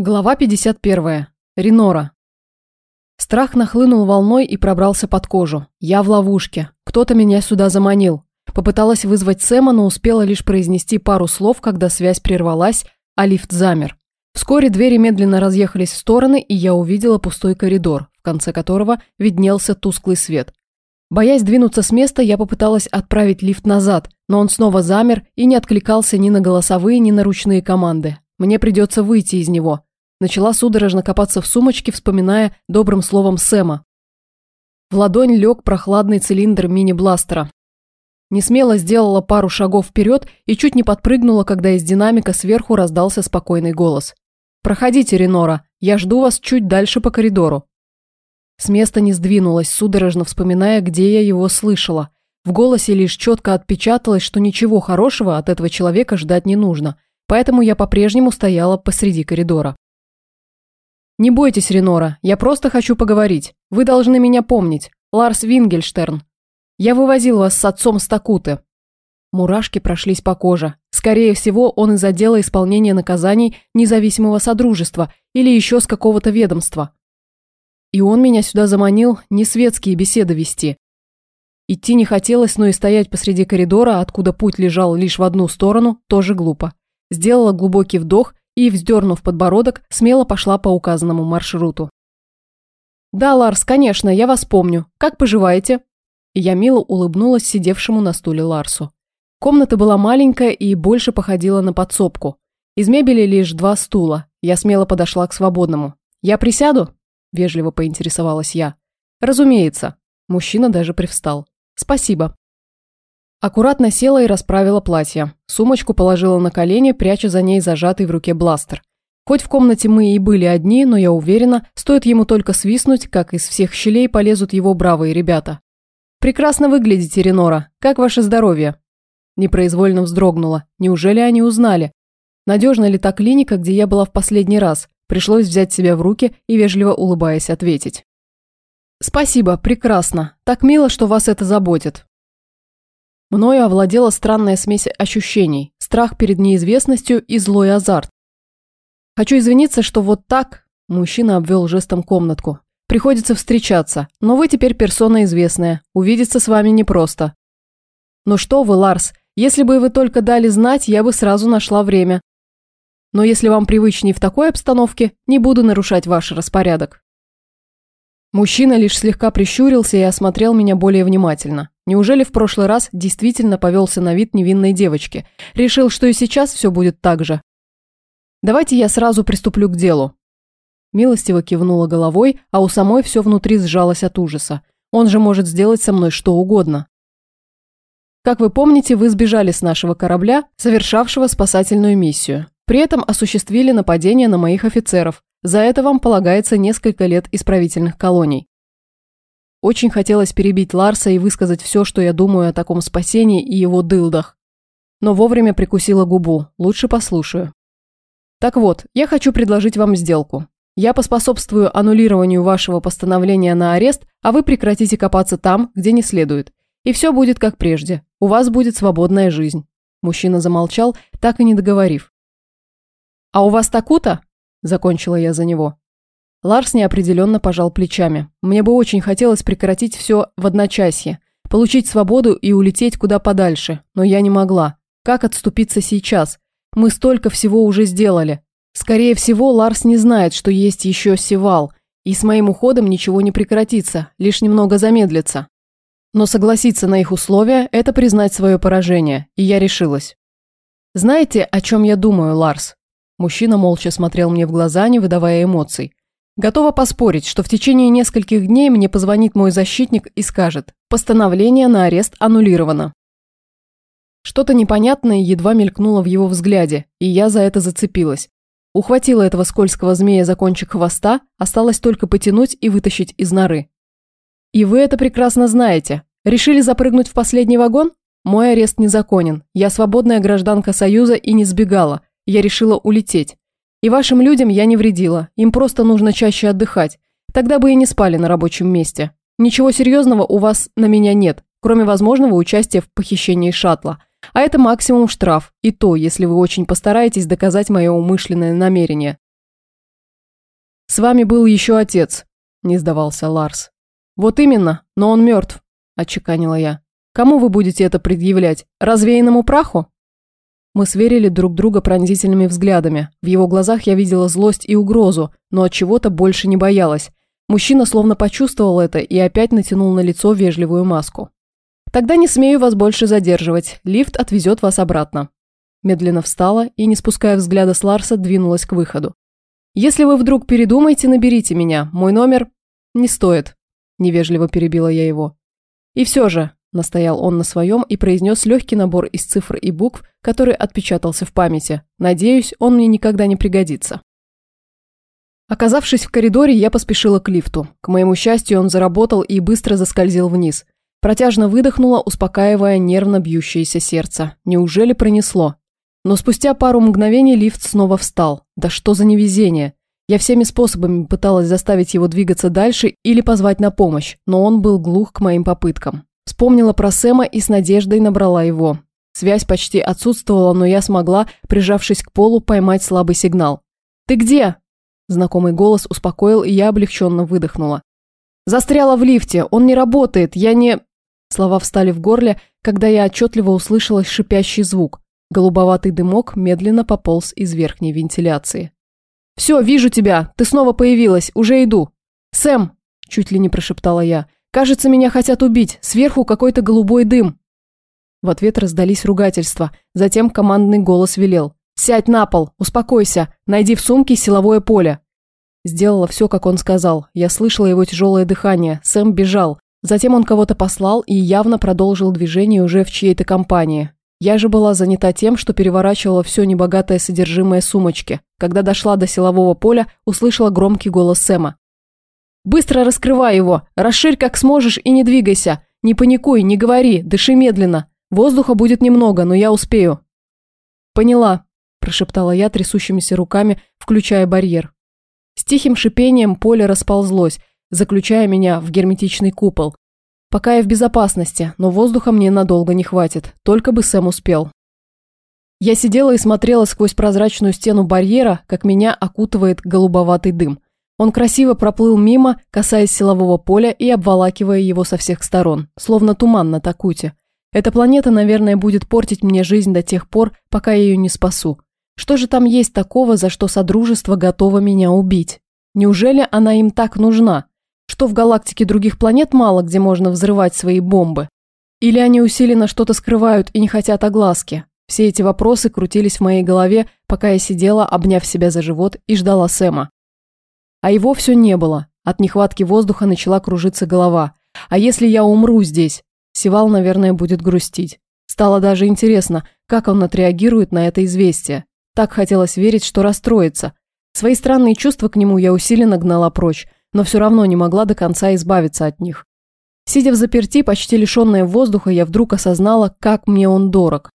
Глава 51. Ренора. Страх нахлынул волной и пробрался под кожу. Я в ловушке. Кто-то меня сюда заманил. Попыталась вызвать Сэма, но успела лишь произнести пару слов, когда связь прервалась, а лифт замер. Вскоре двери медленно разъехались в стороны, и я увидела пустой коридор, в конце которого виднелся тусклый свет. Боясь двинуться с места, я попыталась отправить лифт назад, но он снова замер и не откликался ни на голосовые, ни на ручные команды. Мне придется выйти из него. Начала судорожно копаться в сумочке, вспоминая добрым словом Сэма. В ладонь лег прохладный цилиндр мини-бластера. Несмело сделала пару шагов вперед и чуть не подпрыгнула, когда из динамика сверху раздался спокойный голос. «Проходите, Ренора, я жду вас чуть дальше по коридору». С места не сдвинулась, судорожно вспоминая, где я его слышала. В голосе лишь четко отпечаталось, что ничего хорошего от этого человека ждать не нужно, поэтому я по-прежнему стояла посреди коридора. «Не бойтесь, Ренора, я просто хочу поговорить. Вы должны меня помнить. Ларс Вингельштерн. Я вывозил вас с отцом с Такуты». Мурашки прошлись по коже. Скорее всего, он из отдела исполнения наказаний независимого содружества или еще с какого-то ведомства. И он меня сюда заманил не светские беседы вести. Идти не хотелось, но и стоять посреди коридора, откуда путь лежал лишь в одну сторону, тоже глупо. Сделала глубокий вдох и, вздернув подбородок, смело пошла по указанному маршруту. «Да, Ларс, конечно, я вас помню. Как поживаете?» Я мило улыбнулась сидевшему на стуле Ларсу. Комната была маленькая и больше походила на подсобку. Из мебели лишь два стула. Я смело подошла к свободному. «Я присяду?» – вежливо поинтересовалась я. «Разумеется». Мужчина даже привстал. «Спасибо». Аккуратно села и расправила платье. Сумочку положила на колени, пряча за ней зажатый в руке бластер. Хоть в комнате мы и были одни, но я уверена, стоит ему только свистнуть, как из всех щелей полезут его бравые ребята. «Прекрасно выглядите, Ренора. Как ваше здоровье?» Непроизвольно вздрогнула. Неужели они узнали? Надежна ли та клиника, где я была в последний раз? Пришлось взять себя в руки и, вежливо улыбаясь, ответить. «Спасибо, прекрасно. Так мило, что вас это заботит. Мною овладела странная смесь ощущений, страх перед неизвестностью и злой азарт. Хочу извиниться, что вот так, мужчина обвел жестом комнатку, приходится встречаться, но вы теперь персона известная, увидеться с вами непросто. Ну что вы, Ларс, если бы вы только дали знать, я бы сразу нашла время. Но если вам привычнее в такой обстановке, не буду нарушать ваш распорядок. Мужчина лишь слегка прищурился и осмотрел меня более внимательно. Неужели в прошлый раз действительно повелся на вид невинной девочки? Решил, что и сейчас все будет так же? Давайте я сразу приступлю к делу. Милостиво кивнула головой, а у самой все внутри сжалось от ужаса. Он же может сделать со мной что угодно. Как вы помните, вы сбежали с нашего корабля, совершавшего спасательную миссию. При этом осуществили нападение на моих офицеров, за это вам полагается несколько лет исправительных колоний. Очень хотелось перебить Ларса и высказать все, что я думаю о таком спасении и его дылдах. Но вовремя прикусила губу, лучше послушаю. Так вот, я хочу предложить вам сделку. Я поспособствую аннулированию вашего постановления на арест, а вы прекратите копаться там, где не следует. И все будет как прежде. У вас будет свободная жизнь. Мужчина замолчал, так и не договорив. А у вас такута? Закончила я за него. Ларс неопределенно пожал плечами. Мне бы очень хотелось прекратить все в одночасье, получить свободу и улететь куда подальше, но я не могла. Как отступиться сейчас? Мы столько всего уже сделали. Скорее всего, Ларс не знает, что есть еще Севал, и с моим уходом ничего не прекратится, лишь немного замедлится. Но согласиться на их условия – это признать свое поражение, и я решилась. Знаете, о чем я думаю, Ларс? Мужчина молча смотрел мне в глаза, не выдавая эмоций. Готова поспорить, что в течение нескольких дней мне позвонит мой защитник и скажет «Постановление на арест аннулировано». Что-то непонятное едва мелькнуло в его взгляде, и я за это зацепилась. Ухватила этого скользкого змея за кончик хвоста, осталось только потянуть и вытащить из норы. И вы это прекрасно знаете. Решили запрыгнуть в последний вагон? Мой арест незаконен. Я свободная гражданка Союза и не сбегала я решила улететь. И вашим людям я не вредила, им просто нужно чаще отдыхать. Тогда бы и не спали на рабочем месте. Ничего серьезного у вас на меня нет, кроме возможного участия в похищении шаттла. А это максимум штраф, и то, если вы очень постараетесь доказать мое умышленное намерение. «С вами был еще отец», – не сдавался Ларс. «Вот именно, но он мертв», – отчеканила я. «Кому вы будете это предъявлять? Развеянному праху?» Мы сверили друг друга пронзительными взглядами. В его глазах я видела злость и угрозу, но от чего-то больше не боялась. Мужчина словно почувствовал это и опять натянул на лицо вежливую маску. «Тогда не смею вас больше задерживать. Лифт отвезет вас обратно». Медленно встала и, не спуская взгляда с Ларса, двинулась к выходу. «Если вы вдруг передумаете, наберите меня. Мой номер...» «Не стоит», – невежливо перебила я его. «И все же», – настоял он на своем и произнес легкий набор из цифр и букв, который отпечатался в памяти. «Надеюсь, он мне никогда не пригодится». Оказавшись в коридоре, я поспешила к лифту. К моему счастью, он заработал и быстро заскользил вниз. Протяжно выдохнула, успокаивая нервно бьющееся сердце. Неужели пронесло? Но спустя пару мгновений лифт снова встал. Да что за невезение? Я всеми способами пыталась заставить его двигаться дальше или позвать на помощь, но он был глух к моим попыткам. Вспомнила про Сэма и с надеждой набрала его. Связь почти отсутствовала, но я смогла, прижавшись к полу, поймать слабый сигнал. «Ты где?» Знакомый голос успокоил, и я облегченно выдохнула. «Застряла в лифте, он не работает, я не...» Слова встали в горле, когда я отчетливо услышала шипящий звук. Голубоватый дымок медленно пополз из верхней вентиляции. «Все, вижу тебя! Ты снова появилась! Уже иду!» «Сэм!» – чуть ли не прошептала я. «Кажется, меня хотят убить! Сверху какой-то голубой дым!» В ответ раздались ругательства. Затем командный голос велел. «Сядь на пол! Успокойся! Найди в сумке силовое поле!» Сделала все, как он сказал. Я слышала его тяжелое дыхание. Сэм бежал. Затем он кого-то послал и явно продолжил движение уже в чьей-то компании. Я же была занята тем, что переворачивала все небогатое содержимое сумочки. Когда дошла до силового поля, услышала громкий голос Сэма. «Быстро раскрывай его! Расширь как сможешь и не двигайся! Не паникуй, не говори, дыши медленно! Воздуха будет немного, но я успею!» «Поняла», – прошептала я трясущимися руками, включая барьер. С тихим шипением поле расползлось, заключая меня в герметичный купол. Пока я в безопасности, но воздуха мне надолго не хватит, только бы Сэм успел. Я сидела и смотрела сквозь прозрачную стену барьера, как меня окутывает голубоватый дым. Он красиво проплыл мимо, касаясь силового поля и обволакивая его со всех сторон, словно туман на Такуте. Эта планета, наверное, будет портить мне жизнь до тех пор, пока я ее не спасу. Что же там есть такого, за что Содружество готово меня убить? Неужели она им так нужна? Что в галактике других планет мало, где можно взрывать свои бомбы? Или они усиленно что-то скрывают и не хотят огласки? Все эти вопросы крутились в моей голове, пока я сидела, обняв себя за живот и ждала Сэма. А его все не было. От нехватки воздуха начала кружиться голова. А если я умру здесь? Севал, наверное, будет грустить. Стало даже интересно, как он отреагирует на это известие. Так хотелось верить, что расстроится. Свои странные чувства к нему я усиленно гнала прочь, но все равно не могла до конца избавиться от них. Сидя в заперти, почти лишенная воздуха, я вдруг осознала, как мне он дорог.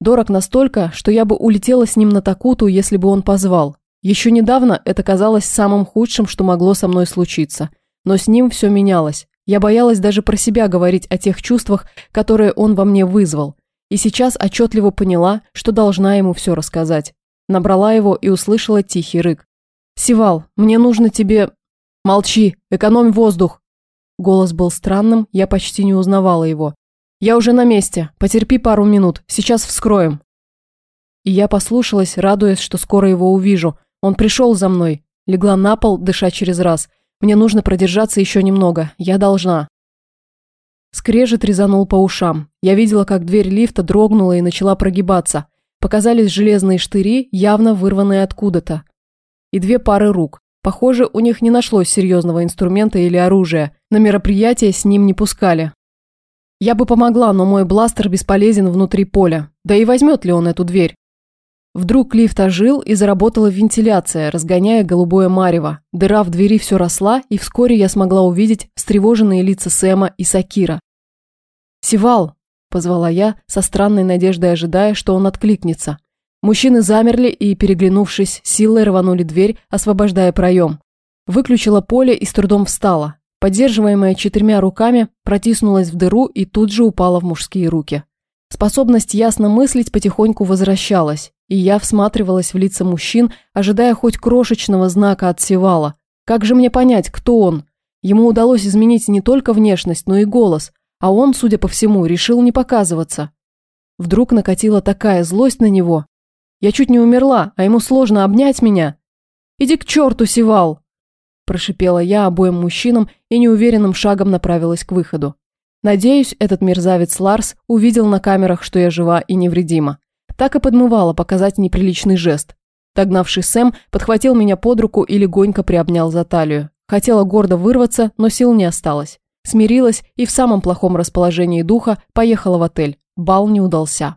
Дорог настолько, что я бы улетела с ним на Такуту, если бы он позвал. Еще недавно это казалось самым худшим, что могло со мной случиться. Но с ним все менялось. Я боялась даже про себя говорить о тех чувствах, которые он во мне вызвал. И сейчас отчетливо поняла, что должна ему все рассказать. Набрала его и услышала тихий рык. «Сивал, мне нужно тебе...» «Молчи, экономь воздух!» Голос был странным, я почти не узнавала его. «Я уже на месте, потерпи пару минут, сейчас вскроем». И я послушалась, радуясь, что скоро его увижу. Он пришел за мной. Легла на пол, дыша через раз. Мне нужно продержаться еще немного. Я должна. Скрежет резанул по ушам. Я видела, как дверь лифта дрогнула и начала прогибаться. Показались железные штыри, явно вырванные откуда-то. И две пары рук. Похоже, у них не нашлось серьезного инструмента или оружия. На мероприятие с ним не пускали. Я бы помогла, но мой бластер бесполезен внутри поля. Да и возьмет ли он эту дверь? Вдруг лифт ожил и заработала вентиляция, разгоняя голубое марево. Дыра в двери все росла, и вскоре я смогла увидеть встревоженные лица Сэма и Сакира. «Сивал!» – позвала я, со странной надеждой ожидая, что он откликнется. Мужчины замерли и, переглянувшись, силой рванули дверь, освобождая проем. Выключила поле и с трудом встала. Поддерживаемая четырьмя руками, протиснулась в дыру и тут же упала в мужские руки. Способность ясно мыслить потихоньку возвращалась. И я всматривалась в лица мужчин, ожидая хоть крошечного знака от Севала. Как же мне понять, кто он? Ему удалось изменить не только внешность, но и голос, а он, судя по всему, решил не показываться. Вдруг накатила такая злость на него. Я чуть не умерла, а ему сложно обнять меня. «Иди к черту, Севал!» Прошипела я обоим мужчинам и неуверенным шагом направилась к выходу. Надеюсь, этот мерзавец Ларс увидел на камерах, что я жива и невредима. Так и подмывала показать неприличный жест. Догнавший Сэм подхватил меня под руку и легонько приобнял за талию. Хотела гордо вырваться, но сил не осталось. Смирилась и в самом плохом расположении духа поехала в отель. Бал не удался.